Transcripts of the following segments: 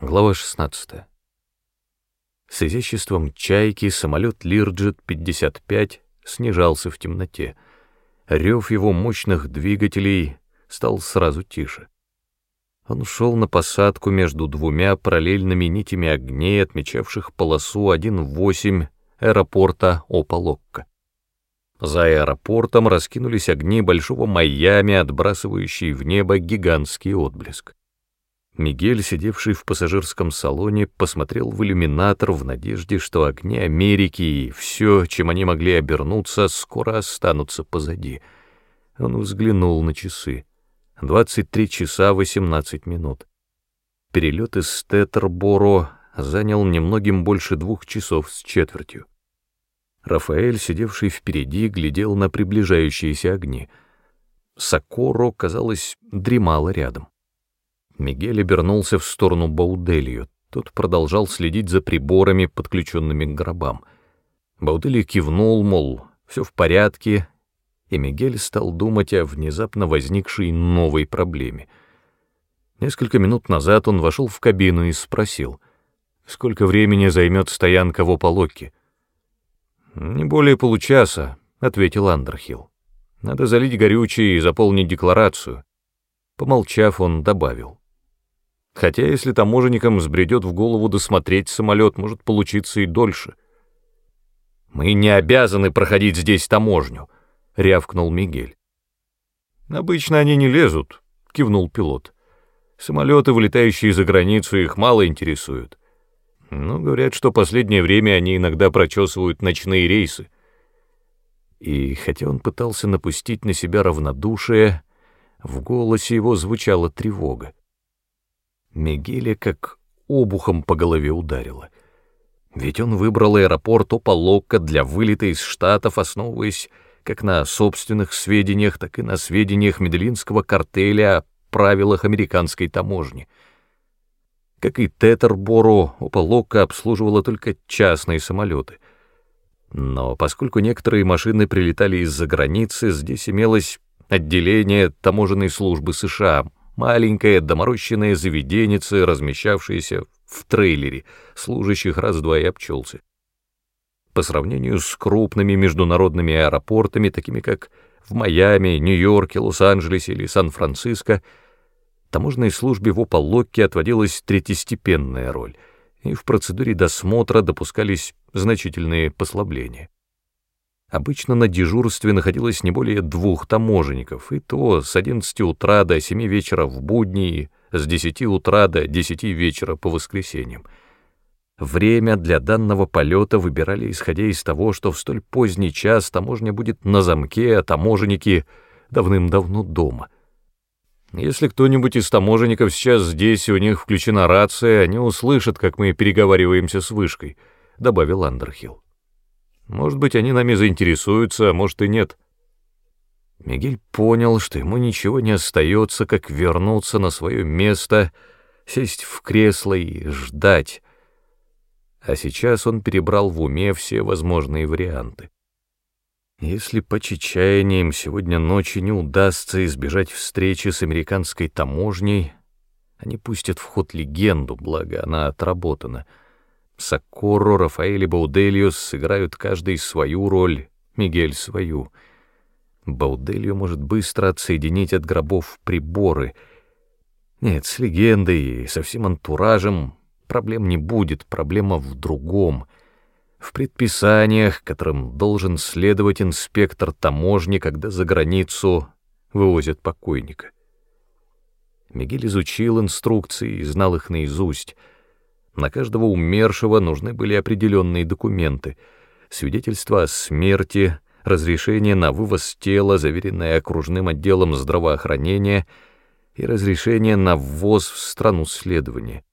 Глава 16. С изяществом чайки самолет Лирджет-55 снижался в темноте. Рев его мощных двигателей стал сразу тише. Он шел на посадку между двумя параллельными нитями огней, отмечавших полосу 1.8 аэропорта Опалокка. За аэропортом раскинулись огни большого Майами, отбрасывающие в небо гигантский отблеск. Мигель, сидевший в пассажирском салоне, посмотрел в иллюминатор в надежде, что огни Америки и все, чем они могли обернуться, скоро останутся позади. Он взглянул на часы. 23 часа 18 минут. Перелет из Тетерборо занял немногим больше двух часов с четвертью. Рафаэль, сидевший впереди, глядел на приближающиеся огни. Сокоро, казалось, дремала рядом. Мигель обернулся в сторону Бауделью. Тот продолжал следить за приборами, подключенными к гробам. Бауделью кивнул, мол, все в порядке, и Мигель стал думать о внезапно возникшей новой проблеме. Несколько минут назад он вошел в кабину и спросил, сколько времени займет стоянка в Ополокке. «Не более получаса», — ответил Андерхилл. «Надо залить горючее и заполнить декларацию». Помолчав, он добавил. Хотя если таможенникам сбредет в голову досмотреть самолет, может получиться и дольше. «Мы не обязаны проходить здесь таможню», — рявкнул Мигель. «Обычно они не лезут», — кивнул пилот. «Самолеты, вылетающие за границу, их мало интересуют. Но говорят, что последнее время они иногда прочесывают ночные рейсы». И хотя он пытался напустить на себя равнодушие, в голосе его звучала тревога. Мигеля как обухом по голове ударило. Ведь он выбрал аэропорт Опалокка для вылета из Штатов, основываясь как на собственных сведениях, так и на сведениях Медellинского картеля о правилах американской таможни. Как и Тетерборо, Опалокка обслуживала только частные самолеты. Но поскольку некоторые машины прилетали из-за границы, здесь имелось отделение таможенной службы США — маленькое доморощенное заведеннице, размещавшееся в трейлере, служащих раз-два и обчелся. По сравнению с крупными международными аэропортами, такими как в Майами, Нью-Йорке, Лос-Анджелесе или Сан-Франциско, таможенной службе в Ополокке отводилась третьестепенная роль, и в процедуре досмотра допускались значительные послабления. Обычно на дежурстве находилось не более двух таможенников, и то с 11 утра до 7 вечера в будни, с 10 утра до 10 вечера по воскресеньям. Время для данного полета выбирали исходя из того, что в столь поздний час таможня будет на замке, а таможенники давным-давно дома. Если кто-нибудь из таможенников сейчас здесь, и у них включена рация, они услышат, как мы переговариваемся с вышкой, — добавил Андерхилл. Может быть, они нами заинтересуются, а может и нет. Мигель понял, что ему ничего не остается, как вернуться на свое место, сесть в кресло и ждать. А сейчас он перебрал в уме все возможные варианты. Если по чечаяниям сегодня ночью не удастся избежать встречи с американской таможней, они пустят в ход легенду, благо она отработана — Соккоро, Рафаэль и Бауделиус сыграют каждый свою роль, Мигель свою. Бауделио может быстро отсоединить от гробов приборы. Нет, с легендой и со всем антуражем проблем не будет, проблема в другом. В предписаниях, которым должен следовать инспектор таможни, когда за границу вывозят покойника. Мигель изучил инструкции и знал их наизусть — на каждого умершего нужны были определенные документы, свидетельство о смерти, разрешение на вывоз тела, заверенное окружным отделом здравоохранения, и разрешение на ввоз в страну следования.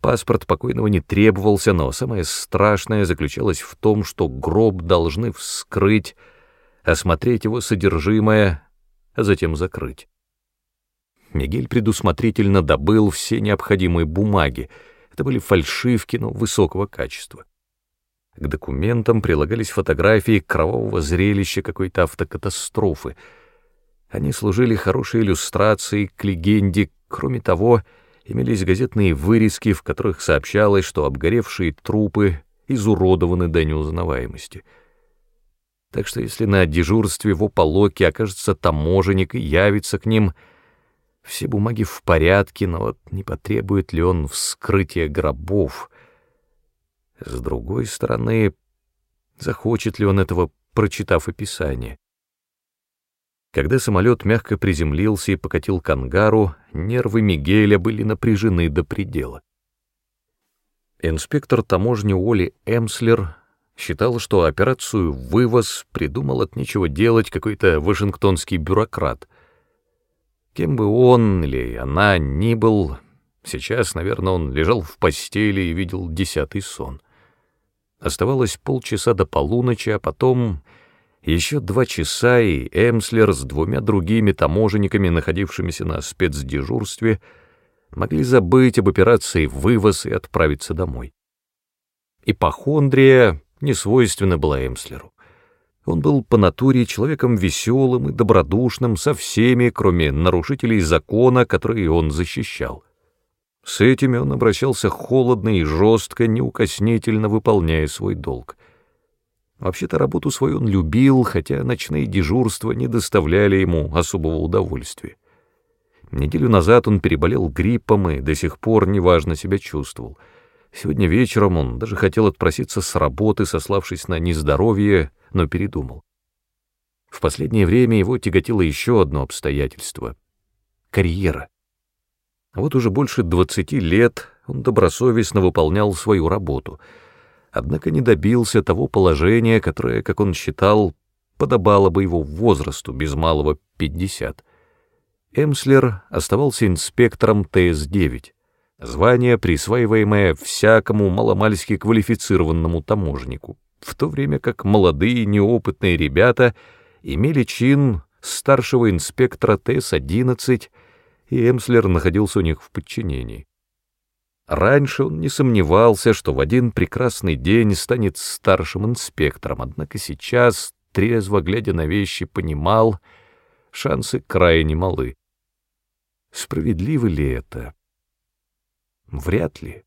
Паспорт покойного не требовался, но самое страшное заключалось в том, что гроб должны вскрыть, осмотреть его содержимое, а затем закрыть. Мигель предусмотрительно добыл все необходимые бумаги, это были фальшивки, но высокого качества. К документам прилагались фотографии кровавого зрелища какой-то автокатастрофы. Они служили хорошей иллюстрацией к легенде, кроме того, имелись газетные вырезки, в которых сообщалось, что обгоревшие трупы изуродованы до неузнаваемости. Так что если на дежурстве в Ополоке окажется таможенник и явится к ним, все бумаги в порядке, но вот не потребует ли он вскрытия гробов? С другой стороны, захочет ли он этого, прочитав описание? Когда самолет мягко приземлился и покатил к ангару, нервы Мигеля были напряжены до предела. Инспектор таможни Уолли Эмслер считал, что операцию «вывоз» придумал от нечего делать какой-то вашингтонский бюрократ. Кем бы он или она ни был, сейчас, наверное, он лежал в постели и видел десятый сон. Оставалось полчаса до полуночи, а потом еще два часа, и Эмслер с двумя другими таможенниками, находившимися на спецдежурстве, могли забыть об операции «вывоз» и отправиться домой. Ипохондрия не свойственна была Эмслеру. Он был по натуре человеком веселым и добродушным со всеми, кроме нарушителей закона, которые он защищал. С этими он обращался холодно и жестко, неукоснительно выполняя свой долг. Вообще-то работу свою он любил, хотя ночные дежурства не доставляли ему особого удовольствия. Неделю назад он переболел гриппом и до сих пор неважно себя чувствовал. Сегодня вечером он даже хотел отпроситься с работы, сославшись на нездоровье, но передумал. В последнее время его тяготило еще одно обстоятельство — карьера. Вот уже больше двадцати лет он добросовестно выполнял свою работу — однако не добился того положения, которое, как он считал, подобало бы его возрасту, без малого 50. Эмслер оставался инспектором ТС-9, звание, присваиваемое всякому маломальски квалифицированному таможнику, в то время как молодые неопытные ребята имели чин старшего инспектора ТС-11, и Эмслер находился у них в подчинении. Раньше он не сомневался, что в один прекрасный день станет старшим инспектором, однако сейчас, трезво глядя на вещи, понимал, шансы крайне малы. Справедливо ли это? Вряд ли.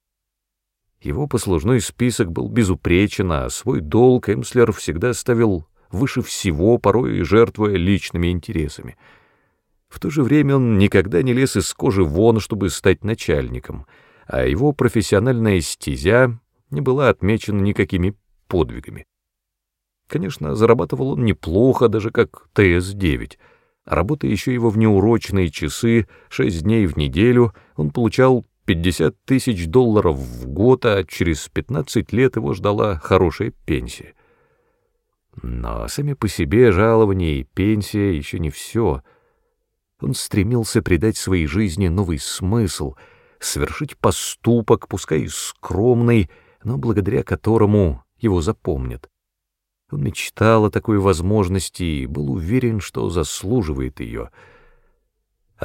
Его послужной список был безупречен, а свой долг Эмслер всегда ставил выше всего, порой жертвуя личными интересами. В то же время он никогда не лез из кожи вон, чтобы стать начальником — а его профессиональная стезя не была отмечена никакими подвигами. Конечно, зарабатывал он неплохо, даже как ТС-9. Работая еще его в неурочные часы, шесть дней в неделю, он получал 50 тысяч долларов в год, а через 15 лет его ждала хорошая пенсия. Но сами по себе жалования и пенсия еще не все. Он стремился придать своей жизни новый смысл — совершить поступок, пускай и скромный, но благодаря которому его запомнят. Он мечтал о такой возможности и был уверен, что заслуживает ее.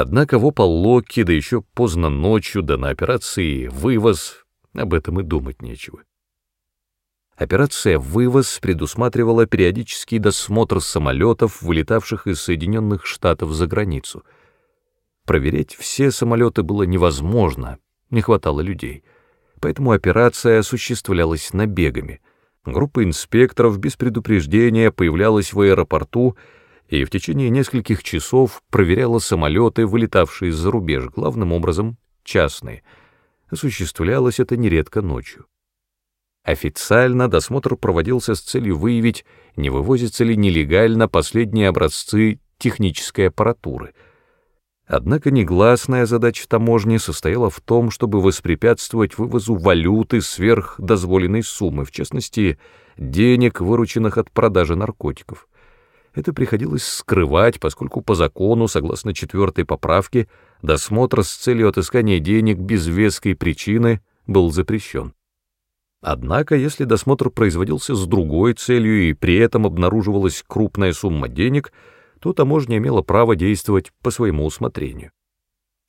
Однако в Ополлоке, да еще поздно ночью, да на операции «Вывоз» об этом и думать нечего. Операция «Вывоз» предусматривала периодический досмотр самолетов, вылетавших из Соединенных Штатов за границу — Проверять все самолеты было невозможно, не хватало людей. Поэтому операция осуществлялась набегами. Группа инспекторов без предупреждения появлялась в аэропорту и в течение нескольких часов проверяла самолеты, вылетавшие за рубеж, главным образом частные. Осуществлялось это нередко ночью. Официально досмотр проводился с целью выявить, не вывозятся ли нелегально последние образцы технической аппаратуры — Однако негласная задача таможни состояла в том, чтобы воспрепятствовать вывозу валюты сверх дозволенной суммы, в частности, денег, вырученных от продажи наркотиков. Это приходилось скрывать, поскольку по закону, согласно четвертой поправке, досмотр с целью отыскания денег без веской причины был запрещен. Однако, если досмотр производился с другой целью и при этом обнаруживалась крупная сумма денег — то таможня имела право действовать по своему усмотрению.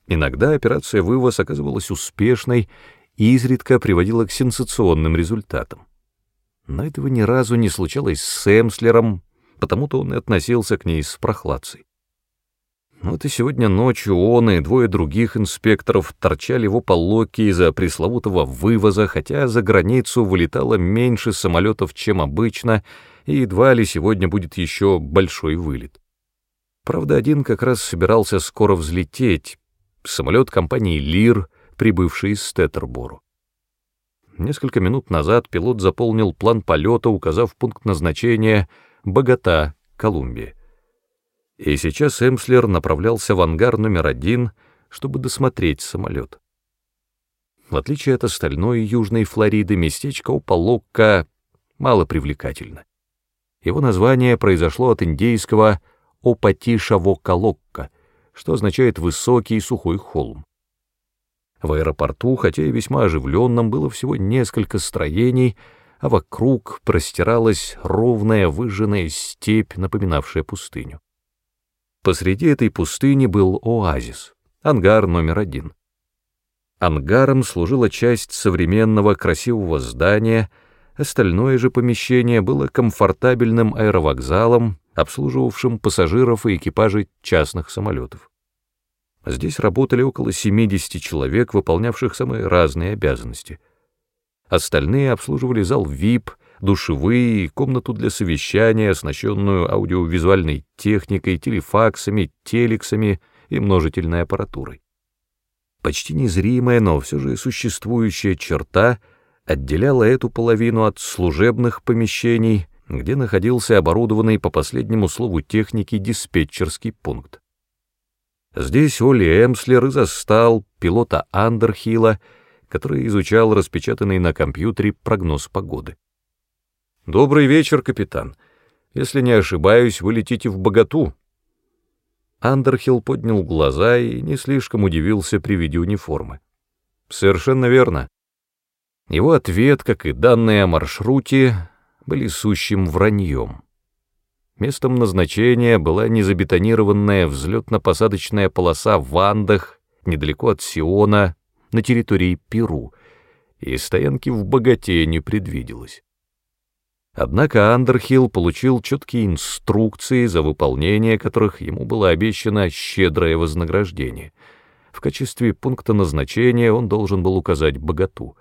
Иногда операция «Вывоз» оказывалась успешной и изредка приводила к сенсационным результатам. Но этого ни разу не случалось с Эмслером, потому-то он и относился к ней с прохладцей. Вот и сегодня ночью он и двое других инспекторов торчали в ополоке из-за пресловутого вывоза, хотя за границу вылетало меньше самолетов, чем обычно, и едва ли сегодня будет еще большой вылет. Правда, один как раз собирался скоро взлететь, самолет компании «Лир», прибывший из Стеттербору. Несколько минут назад пилот заполнил план полета, указав пункт назначения «Богота», Колумбия и сейчас Эмслер направлялся в ангар номер один, чтобы досмотреть самолет. В отличие от остальной Южной Флориды, местечко Упалокка мало привлекательно. Его название произошло от индейского Опатишавокалокка, что означает «высокий сухой холм». В аэропорту, хотя и весьма оживленном, было всего несколько строений, а вокруг простиралась ровная выжженная степь, напоминавшая пустыню. Посреди этой пустыни был оазис, ангар номер один. Ангаром служила часть современного красивого здания, остальное же помещение было комфортабельным аэровокзалом, обслуживавшим пассажиров и экипажи частных самолетов. Здесь работали около 70 человек, выполнявших самые разные обязанности. Остальные обслуживали зал VIP, душевые, комнату для совещания, оснащенную аудиовизуальной техникой, телефаксами, телексами и множительной аппаратурой. Почти незримая, но все же существующая черта отделяла эту половину от служебных помещений, где находился оборудованный по последнему слову техники диспетчерский пункт. Здесь Оли Эмслер и застал пилота Андерхилла, который изучал распечатанный на компьютере прогноз погоды. «Добрый вечер, капитан. Если не ошибаюсь, вы летите в Богату». Андерхилл поднял глаза и не слишком удивился при виде униформы. «Совершенно верно». Его ответ, как и данные о маршруте, были сущим враньем. Местом назначения была незабетонированная взлетно-посадочная полоса в Андах, недалеко от Сиона, на территории Перу, и стоянки в Богате не предвиделось. Однако Андерхилл получил четкие инструкции, за выполнение которых ему было обещано щедрое вознаграждение. В качестве пункта назначения он должен был указать богату.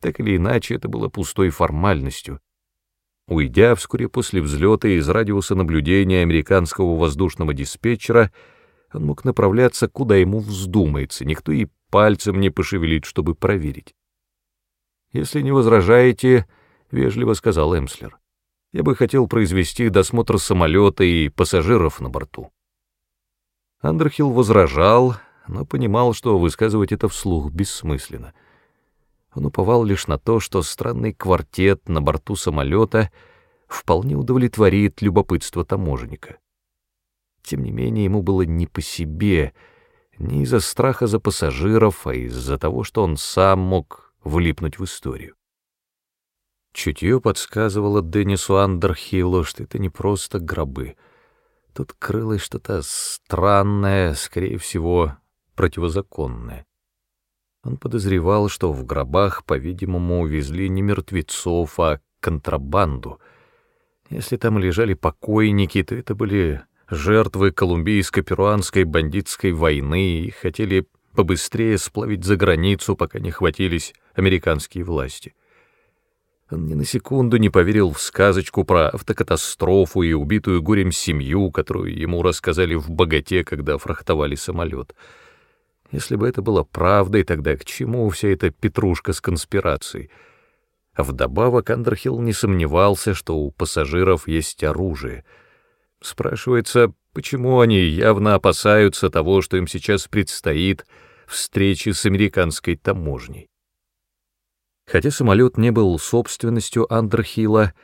Так или иначе, это было пустой формальностью. Уйдя вскоре после взлета из радиуса наблюдения американского воздушного диспетчера, он мог направляться, куда ему вздумается, никто и пальцем не пошевелит, чтобы проверить. Если не возражаете, — вежливо сказал Эмслер. «Я бы хотел произвести досмотр самолета и пассажиров на борту». Андерхилл возражал, но понимал, что высказывать это вслух бессмысленно. Он уповал лишь на то, что странный квартет на борту самолета вполне удовлетворит любопытство таможенника. Тем не менее, ему было не по себе, не из-за страха за пассажиров, а из-за того, что он сам мог влипнуть в историю. Чутье подсказывало Деннису Андерхиллу, что это не просто гробы. Тут крылось что-то странное, скорее всего, противозаконное. Он подозревал, что в гробах, по-видимому, увезли не мертвецов, а контрабанду. Если там лежали покойники, то это были жертвы колумбийско-перуанской бандитской войны и хотели побыстрее сплавить за границу, пока не хватились американские власти. Он ни на секунду не поверил в сказочку про автокатастрофу и убитую горем семью, которую ему рассказали в богате, когда фрахтовали самолет. Если бы это было правдой, тогда к чему вся эта петрушка с конспирацией? А вдобавок Андерхилл не сомневался, что у пассажиров есть оружие. Спрашивается, почему они явно опасаются того, что им сейчас предстоит встречи с американской таможней. Хотя самолет не был собственностью Андерхилла,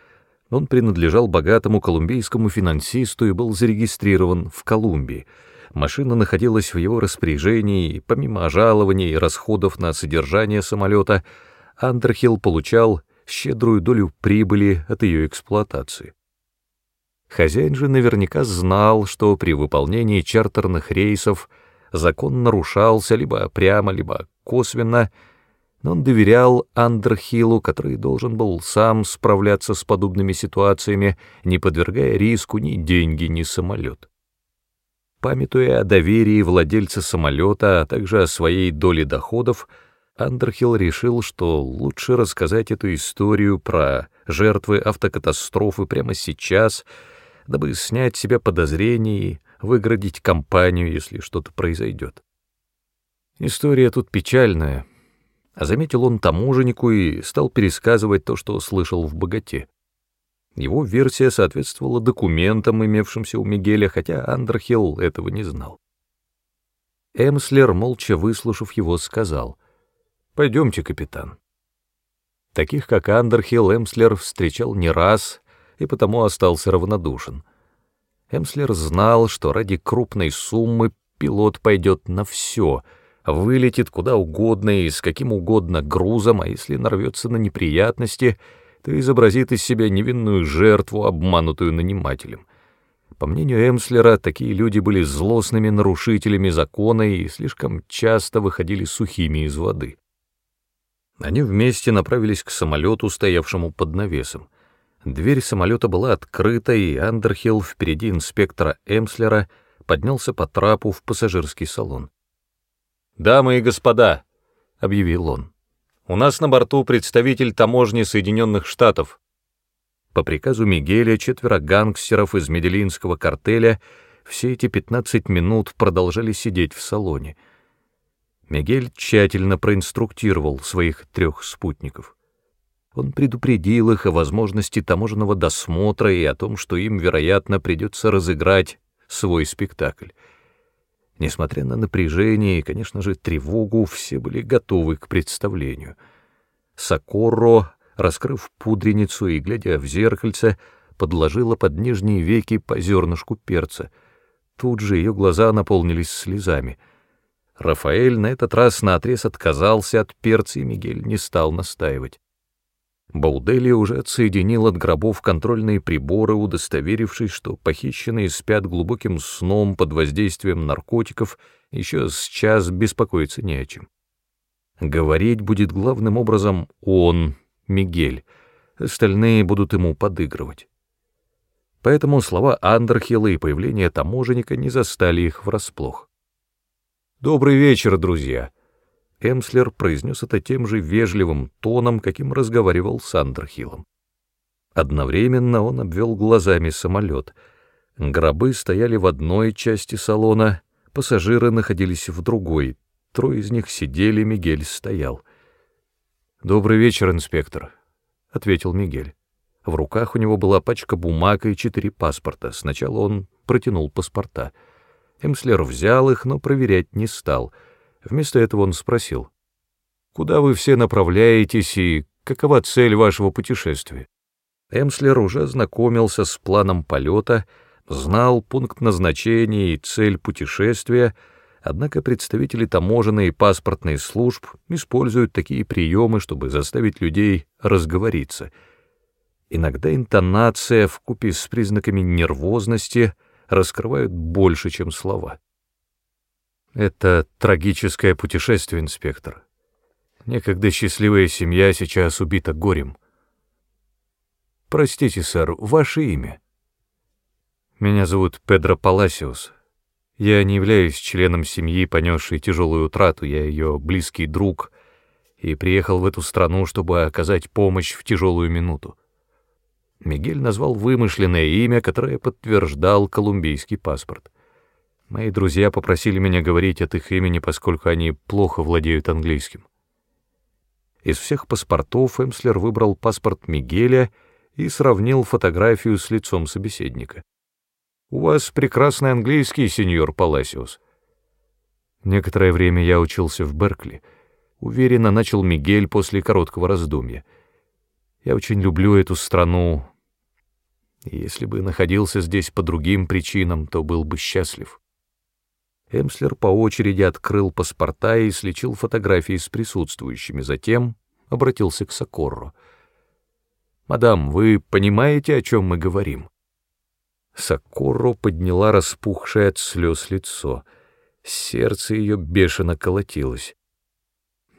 он принадлежал богатому колумбийскому финансисту и был зарегистрирован в Колумбии. Машина находилась в его распоряжении, и помимо жалований и расходов на содержание самолета, Андерхилл получал щедрую долю прибыли от ее эксплуатации. Хозяин же наверняка знал, что при выполнении чартерных рейсов закон нарушался либо прямо, либо косвенно, но он доверял Андерхиллу, который должен был сам справляться с подобными ситуациями, не подвергая риску ни деньги, ни самолет. Памятуя о доверии владельца самолета, а также о своей доле доходов, Андерхилл решил, что лучше рассказать эту историю про жертвы автокатастрофы прямо сейчас, дабы снять с себя подозрения и выградить компанию, если что-то произойдет. История тут печальная. А заметил он таможеннику и стал пересказывать то, что слышал в «Богате». Его версия соответствовала документам, имевшимся у Мигеля, хотя Андерхилл этого не знал. Эмслер, молча выслушав его, сказал, «Пойдемте, капитан». Таких, как Андерхилл, Эмслер встречал не раз и потому остался равнодушен. Эмслер знал, что ради крупной суммы пилот пойдет на все, вылетит куда угодно и с каким угодно грузом, а если нарвется на неприятности — то изобразит из себя невинную жертву, обманутую нанимателем. По мнению Эмслера, такие люди были злостными нарушителями закона и слишком часто выходили сухими из воды. Они вместе направились к самолету, стоявшему под навесом. Дверь самолета была открыта, и Андерхилл впереди инспектора Эмслера поднялся по трапу в пассажирский салон. «Дамы и господа», — объявил он, у нас на борту представитель таможни Соединенных Штатов. По приказу Мигеля четверо гангстеров из Меделинского картеля все эти 15 минут продолжали сидеть в салоне. Мигель тщательно проинструктировал своих трех спутников. Он предупредил их о возможности таможенного досмотра и о том, что им, вероятно, придется разыграть свой спектакль. Несмотря на напряжение и, конечно же, тревогу, все были готовы к представлению. Сокоро, раскрыв пудреницу и глядя в зеркальце, подложила под нижние веки по зернышку перца. Тут же ее глаза наполнились слезами. Рафаэль на этот раз наотрез отказался от перца, и Мигель не стал настаивать. Баудели уже отсоединил от гробов контрольные приборы, удостоверившись, что похищенные спят глубоким сном под воздействием наркотиков, еще с час беспокоиться не о чем. Говорить будет главным образом он, Мигель, остальные будут ему подыгрывать. Поэтому слова Андерхилла и появление таможенника не застали их врасплох. «Добрый вечер, друзья!» Эмслер произнес это тем же вежливым тоном, каким разговаривал с Андерхиллом. Одновременно он обвел глазами самолет. Гробы стояли в одной части салона, пассажиры находились в другой. Трое из них сидели, Мигель стоял. «Добрый вечер, инспектор», — ответил Мигель. В руках у него была пачка бумаг и четыре паспорта. Сначала он протянул паспорта. Эмслер взял их, но проверять не стал — Вместо этого он спросил, «Куда вы все направляетесь и какова цель вашего путешествия?» Эмслер уже ознакомился с планом полета, знал пункт назначения и цель путешествия, однако представители таможенной и паспортной служб используют такие приемы, чтобы заставить людей разговориться. Иногда интонация вкупе с признаками нервозности раскрывают больше, чем слова. Это трагическое путешествие, инспектор. Некогда счастливая семья сейчас убита горем. Простите, сэр, ваше имя? Меня зовут Педро Паласиус. Я не являюсь членом семьи, понесшей тяжелую утрату, я ее близкий друг, и приехал в эту страну, чтобы оказать помощь в тяжелую минуту. Мигель назвал вымышленное имя, которое подтверждал колумбийский паспорт. Мои друзья попросили меня говорить от их имени, поскольку они плохо владеют английским. Из всех паспортов Эмслер выбрал паспорт Мигеля и сравнил фотографию с лицом собеседника. «У вас прекрасный английский, сеньор Паласиус». Некоторое время я учился в Беркли. Уверенно начал Мигель после короткого раздумья. Я очень люблю эту страну. Если бы находился здесь по другим причинам, то был бы счастлив. Эмслер по очереди открыл паспорта и сличил фотографии с присутствующими, затем обратился к Сокорро. «Мадам, вы понимаете, о чем мы говорим?» Сокорро подняла распухшее от слез лицо. Сердце ее бешено колотилось.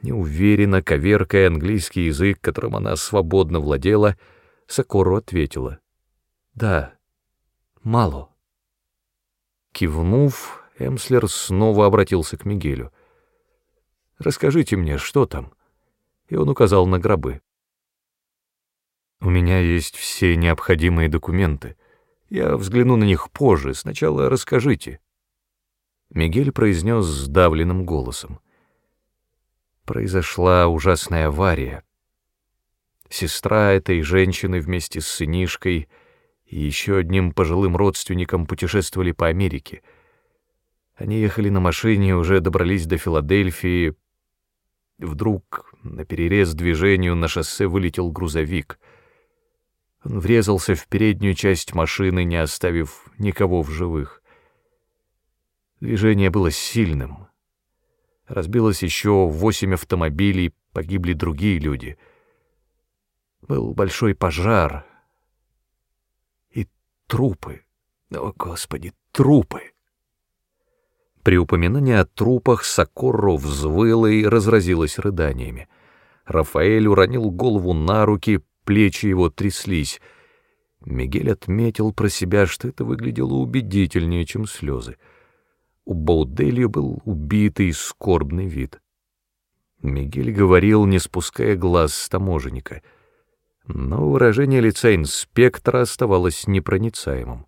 Неуверенно, коверкая английский язык, которым она свободно владела, Сокорро ответила. «Да, мало». Кивнув, Эмслер снова обратился к Мигелю. «Расскажите мне, что там?» И он указал на гробы. «У меня есть все необходимые документы. Я взгляну на них позже. Сначала расскажите». Мигель произнес сдавленным голосом. Произошла ужасная авария. Сестра этой женщины вместе с сынишкой и еще одним пожилым родственником путешествовали по Америке. Они ехали на машине, уже добрались до Филадельфии. Вдруг на перерез движению на шоссе вылетел грузовик. Он врезался в переднюю часть машины, не оставив никого в живых. Движение было сильным. Разбилось еще восемь автомобилей, погибли другие люди. Был большой пожар. И трупы. О, Господи, трупы! При упоминании о трупах Сокорро взвыла и разразилась рыданиями. Рафаэль уронил голову на руки, плечи его тряслись. Мигель отметил про себя, что это выглядело убедительнее, чем слезы. У Бауделью был убитый, скорбный вид. Мигель говорил, не спуская глаз с таможенника. Но выражение лица инспектора оставалось непроницаемым.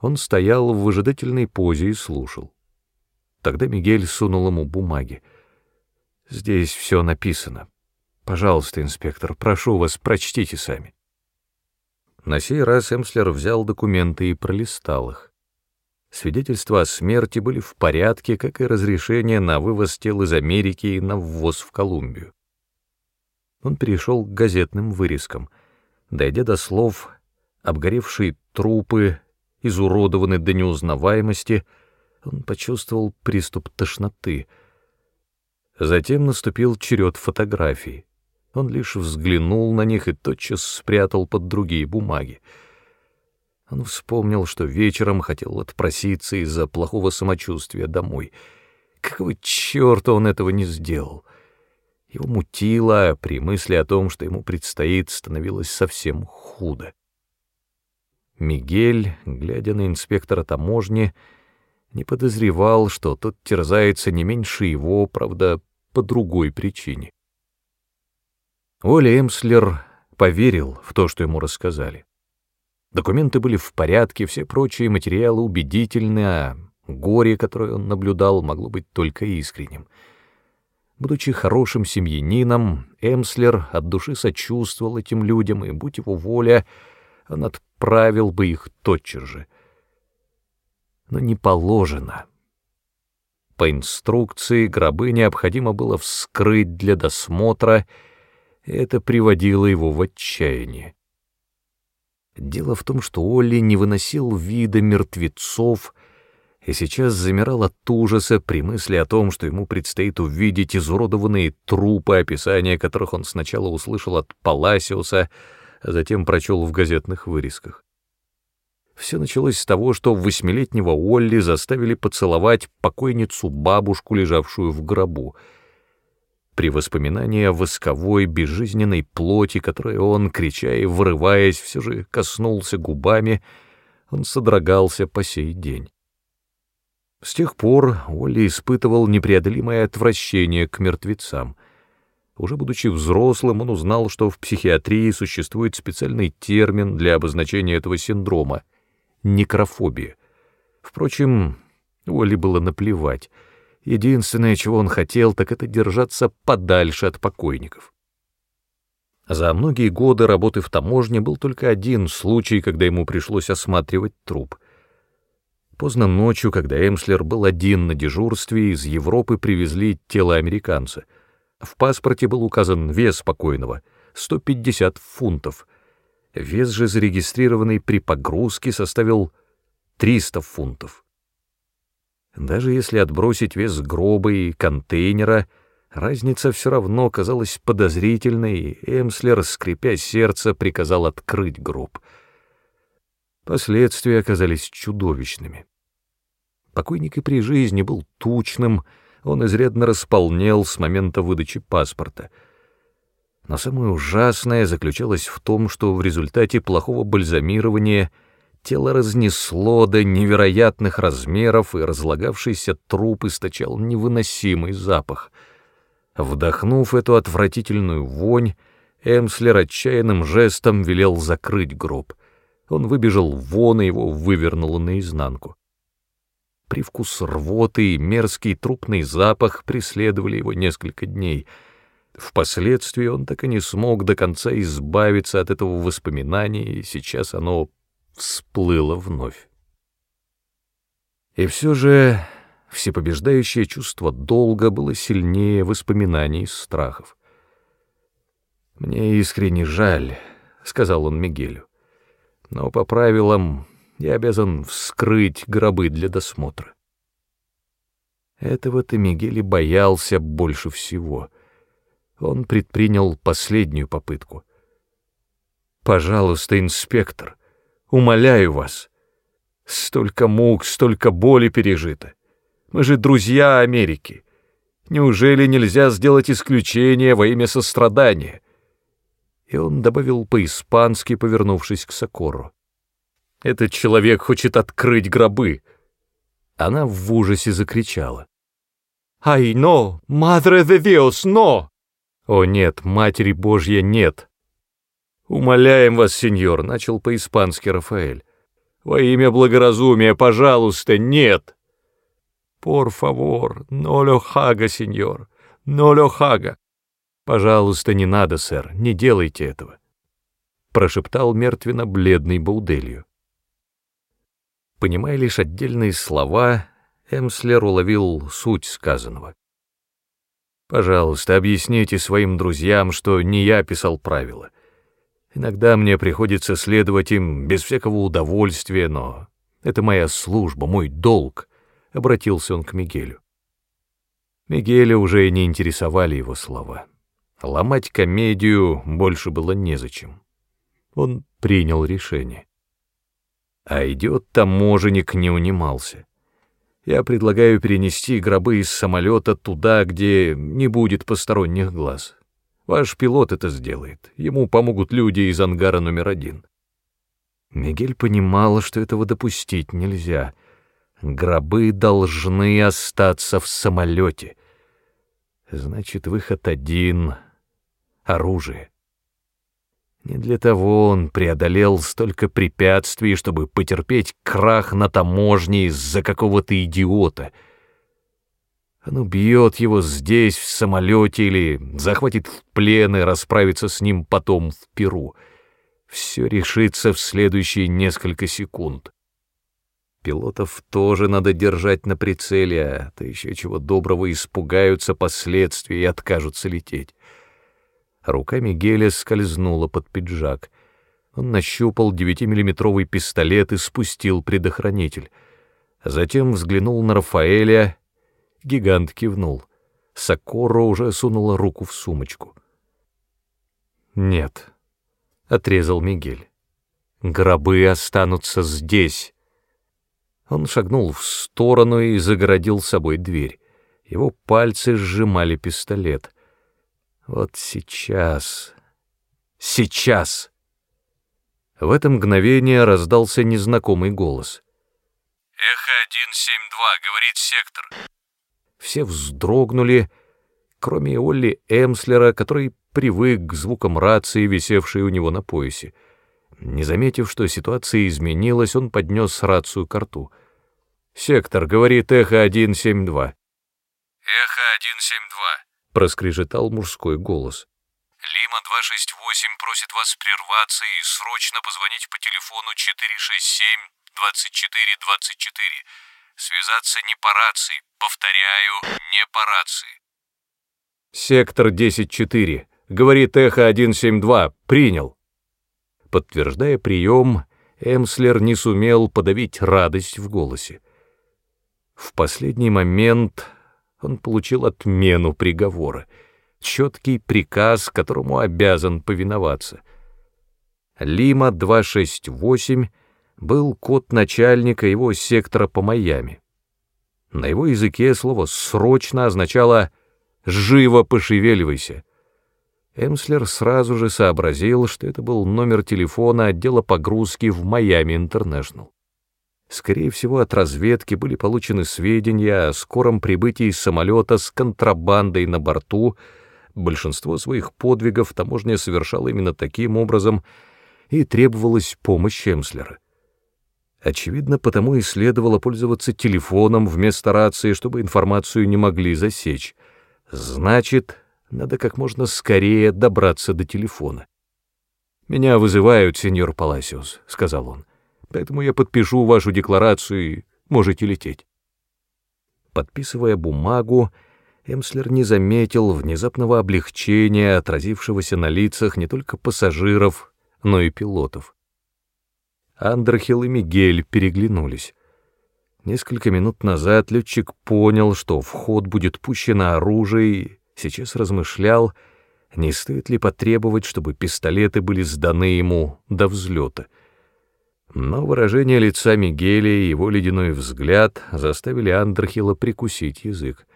Он стоял в выжидательной позе и слушал. Тогда Мигель сунул ему бумаги. «Здесь все написано. Пожалуйста, инспектор, прошу вас, прочтите сами». На сей раз Эмслер взял документы и пролистал их. Свидетельства о смерти были в порядке, как и разрешение на вывоз тел из Америки и на ввоз в Колумбию. Он перешел к газетным вырезкам. Дойдя до слов «обгоревшие трупы», изуродованы до неузнаваемости, он почувствовал приступ тошноты. Затем наступил черед фотографий. Он лишь взглянул на них и тотчас спрятал под другие бумаги. Он вспомнил, что вечером хотел отпроситься из-за плохого самочувствия домой. Какого черта он этого не сделал? Его мутило, а при мысли о том, что ему предстоит, становилось совсем худо. Мигель, глядя на инспектора таможни, не подозревал, что тот терзается не меньше его, правда, по другой причине. Оля Эмслер поверил в то, что ему рассказали. Документы были в порядке, все прочие материалы убедительны, а горе, которое он наблюдал, могло быть только искренним. Будучи хорошим семьянином, Эмслер от души сочувствовал этим людям, и, будь его воля, он отправил бы их тотчас же. Но не положено. По инструкции гробы необходимо было вскрыть для досмотра, и это приводило его в отчаяние. Дело в том, что Олли не выносил вида мертвецов и сейчас замирал от ужаса при мысли о том, что ему предстоит увидеть изуродованные трупы, описания которых он сначала услышал от Паласиуса, а затем прочел в газетных вырезках. Все началось с того, что восьмилетнего Олли заставили поцеловать покойницу-бабушку, лежавшую в гробу — при воспоминании о восковой, безжизненной плоти, которой он, крича и вырываясь, все же коснулся губами, он содрогался по сей день. С тех пор Олли испытывал непреодолимое отвращение к мертвецам. Уже будучи взрослым, он узнал, что в психиатрии существует специальный термин для обозначения этого синдрома — некрофобия. Впрочем, Олли было наплевать — Единственное, чего он хотел, так это держаться подальше от покойников. За многие годы работы в таможне был только один случай, когда ему пришлось осматривать труп. Поздно ночью, когда Эмслер был один на дежурстве, из Европы привезли тело американца. В паспорте был указан вес покойного — 150 фунтов. Вес же, зарегистрированный при погрузке, составил 300 фунтов. Даже если отбросить вес гроба и контейнера, разница все равно казалась подозрительной, и Эмслер, скрипя сердце, приказал открыть гроб. Последствия оказались чудовищными. Покойник и при жизни был тучным, он изрядно располнел с момента выдачи паспорта. Но самое ужасное заключалось в том, что в результате плохого бальзамирования Тело разнесло до невероятных размеров, и разлагавшийся труп источал невыносимый запах. Вдохнув эту отвратительную вонь, Эмслер отчаянным жестом велел закрыть гроб. Он выбежал вон, и его вывернуло наизнанку. Привкус рвоты и мерзкий трупный запах преследовали его несколько дней. Впоследствии он так и не смог до конца избавиться от этого воспоминания, и сейчас оно всплыло вновь. И все же всепобеждающее чувство долга было сильнее воспоминаний и страхов. «Мне искренне жаль», — сказал он Мигелю, — «но по правилам я обязан вскрыть гробы для досмотра». Этого-то Мигель и боялся больше всего. Он предпринял последнюю попытку. «Пожалуйста, инспектор», Умоляю вас. Столько мук, столько боли пережито. Мы же друзья Америки. Неужели нельзя сделать исключение во имя сострадания? И он добавил по-испански, повернувшись к Сокору. Этот человек хочет открыть гробы. Она в ужасе закричала. «Ай, но! Мадре де Диос, но!» «О нет, Матери Божья, нет!» «Умоляем вас, сеньор», — начал по-испански Рафаэль. «Во имя благоразумия, пожалуйста, нет!» «Пор фавор, но ло хага, сеньор, но ло хага!» «Пожалуйста, не надо, сэр, не делайте этого», — прошептал мертвенно-бледный Бауделью. Понимая лишь отдельные слова, Эмслер уловил суть сказанного. «Пожалуйста, объясните своим друзьям, что не я писал правила». Иногда мне приходится следовать им без всякого удовольствия, но это моя служба, мой долг, — обратился он к Мигелю. Мигеля уже не интересовали его слова. Ломать комедию больше было незачем. Он принял решение. А идет таможенник не унимался. Я предлагаю перенести гробы из самолета туда, где не будет посторонних глаз. Ваш пилот это сделает. Ему помогут люди из ангара номер один. Мигель понимала, что этого допустить нельзя. Гробы должны остаться в самолете. Значит, выход один — оружие. Не для того он преодолел столько препятствий, чтобы потерпеть крах на таможне из-за какого-то идиота — оно бьет его здесь, в самолете, или захватит в плен и расправится с ним потом в Перу. Все решится в следующие несколько секунд. Пилотов тоже надо держать на прицеле, а то еще чего доброго испугаются последствий и откажутся лететь. Рука Мигеля скользнула под пиджак. Он нащупал девятимиллиметровый пистолет и спустил предохранитель. Затем взглянул на Рафаэля Гигант кивнул. Сокоро уже сунула руку в сумочку. «Нет», — отрезал Мигель. «Гробы останутся здесь». Он шагнул в сторону и загородил собой дверь. Его пальцы сжимали пистолет. «Вот сейчас... Сейчас!» В это мгновение раздался незнакомый голос. «Эхо-172, говорит сектор. Все вздрогнули, кроме Олли Эмслера, который привык к звукам рации, висевшей у него на поясе. Не заметив, что ситуация изменилась, он поднес рацию к рту. «Сектор, говорит Эхо-172». «Эхо-172», — проскрежетал мужской голос. «Лима-268 просит вас прерваться и срочно позвонить по телефону 467-2424. Связаться не по рации, повторяю, не по рации. Сектор 10-4, говорит Эхо 172, принял. Подтверждая прием, Эмслер не сумел подавить радость в голосе. В последний момент он получил отмену приговора, четкий приказ, которому обязан повиноваться. Лима 268 был код начальника его сектора по Майами. На его языке слово «срочно» означало «живо пошевеливайся». Эмслер сразу же сообразил, что это был номер телефона отдела погрузки в Майами Интернешнл. Скорее всего, от разведки были получены сведения о скором прибытии самолета с контрабандой на борту. Большинство своих подвигов таможня совершала именно таким образом, и требовалась помощь Эмслера. Очевидно, потому и следовало пользоваться телефоном вместо рации, чтобы информацию не могли засечь. Значит, надо как можно скорее добраться до телефона. «Меня вызывают, сеньор Паласиус», — сказал он. «Поэтому я подпишу вашу декларацию и можете лететь». Подписывая бумагу, Эмслер не заметил внезапного облегчения, отразившегося на лицах не только пассажиров, но и пилотов. Андерхилл и Мигель переглянулись. Несколько минут назад летчик понял, что в ход будет пущено оружие, сейчас размышлял, не стоит ли потребовать, чтобы пистолеты были сданы ему до взлета. Но выражение лица Мигеля и его ледяной взгляд заставили Андерхилла прикусить язык.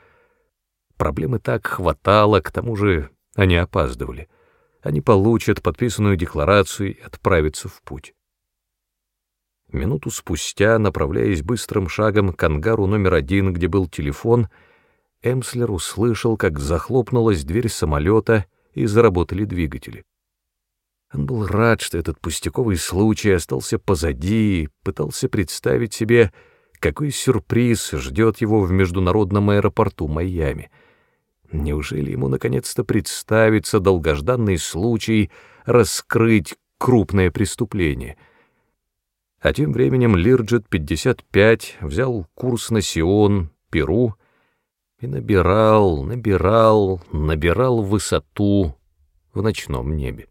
Проблемы так хватало, к тому же они опаздывали. Они получат подписанную декларацию и отправятся в путь. Минуту спустя, направляясь быстрым шагом к ангару номер один, где был телефон, — Эмслер услышал, как захлопнулась дверь самолета и заработали двигатели. Он был рад, что этот пустяковый случай остался позади, и пытался представить себе, какой сюрприз ждет его в международном аэропорту Майами. Неужели ему наконец-то представится долгожданный случай раскрыть крупное преступление? А тем временем Лирджет-55 взял курс на Сион, Перу, и набирал, набирал, набирал высоту в ночном небе.